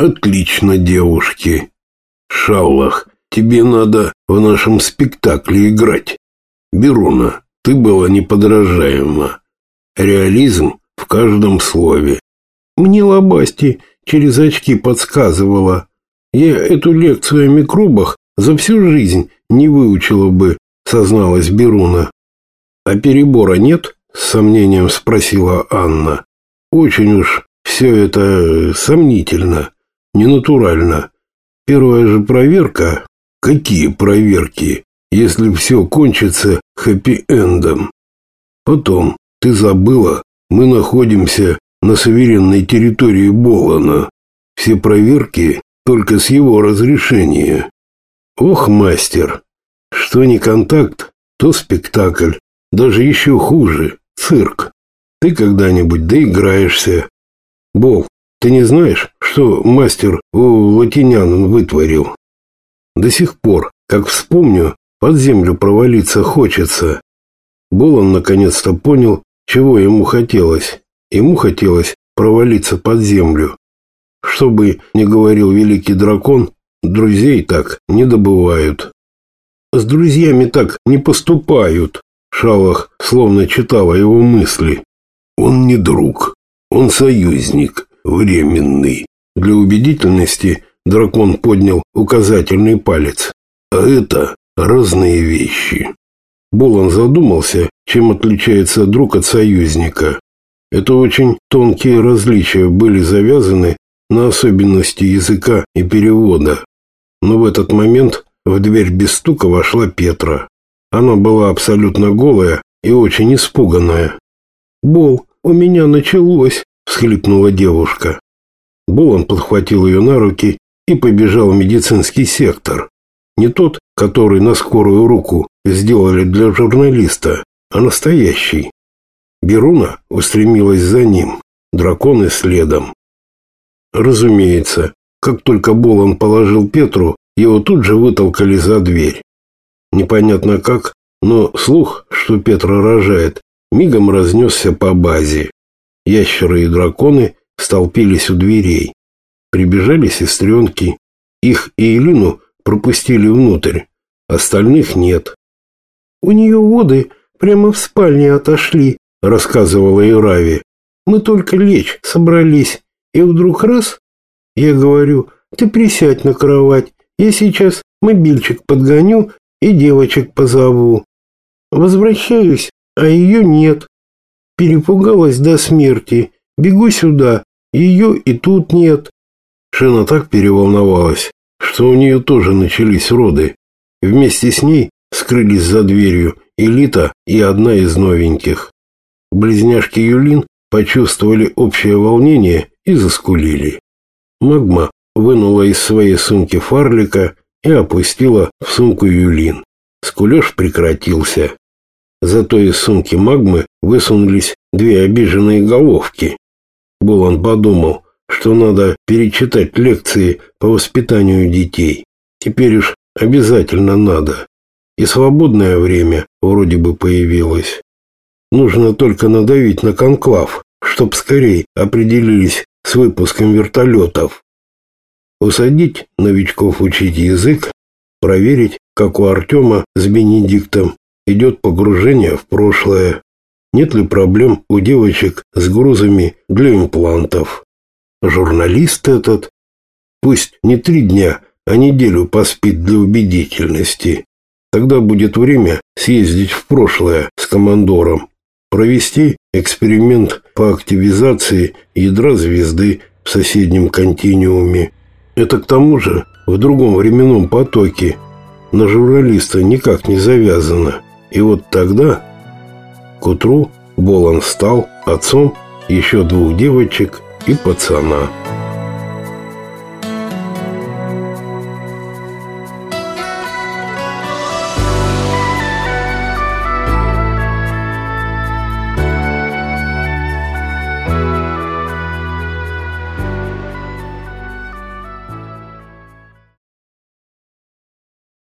Отлично, девушки. Шаллах, тебе надо в нашем спектакле играть. Беруна, ты была неподражаема. Реализм в каждом слове. Мне Лобасти через очки подсказывала. Я эту лекцию о микробах за всю жизнь не выучила бы, созналась Беруна. А перебора нет? С сомнением спросила Анна. Очень уж все это сомнительно, ненатурально. Первая же проверка. Какие проверки, если все кончится хэппи-эндом? Потом, ты забыла, мы находимся на суверенной территории Болана. Все проверки только с его разрешения. Ох, мастер, что не контакт, то спектакль, даже еще хуже, цирк. Ты когда-нибудь доиграешься. Бол, ты не знаешь, что мастер у латинян вытворил? До сих пор, как вспомню, под землю провалиться хочется. Болон наконец-то понял, чего ему хотелось. Ему хотелось провалиться под землю. Что бы ни говорил великий дракон, друзей так не добывают. С друзьями так не поступают. Шалах словно читала его мысли. Он не друг, он союзник, временный. Для убедительности дракон поднял указательный палец. А это разные вещи. Болон задумался, чем отличается друг от союзника. Это очень тонкие различия были завязаны на особенности языка и перевода. Но в этот момент в дверь без стука вошла Петра. Она была абсолютно голая и очень испуганная. «Бол, у меня началось!» – всхлипнула девушка. Болон подхватил ее на руки и побежал в медицинский сектор. Не тот, который на скорую руку сделали для журналиста, а настоящий. Беруна устремилась за ним, драконы следом. Разумеется, как только Болон положил Петру, его тут же вытолкали за дверь. Непонятно как, но слух, что Петра рожает, мигом разнесся по базе. Ящеры и драконы столпились у дверей. Прибежали сестренки. Их и Илину пропустили внутрь. Остальных нет. «У нее воды прямо в спальне отошли», — рассказывала Ирави. «Мы только лечь собрались, и вдруг раз...» Я говорю, «Ты присядь на кровать, я сейчас мобильчик подгоню и девочек позову». Возвращаюсь, а ее нет. Перепугалась до смерти. Бегу сюда, ее и тут нет. Шина так переволновалась, что у нее тоже начались роды. Вместе с ней скрылись за дверью Элита и одна из новеньких. Близняшки Юлин почувствовали общее волнение и заскулили. Магма вынула из своей сумки фарлика и опустила в сумку Юлин. Скулеж прекратился. Зато из сумки магмы высунулись две обиженные головки. Булан подумал, что надо перечитать лекции по воспитанию детей. Теперь уж обязательно надо. И свободное время вроде бы появилось. Нужно только надавить на конклав, чтоб скорее определились с выпуском вертолетов. Усадить новичков учить язык, проверить, как у Артема с Бенедиктом идет погружение в прошлое. Нет ли проблем у девочек с грузами для имплантов? Журналист этот пусть не три дня, а неделю поспит для убедительности. Тогда будет время съездить в прошлое с командором, провести эксперимент по активизации ядра звезды в соседнем континууме. Это к тому же в другом временном потоке. На журналиста никак не завязано. И вот тогда, к утру, Болон стал отцом еще двух девочек и пацана.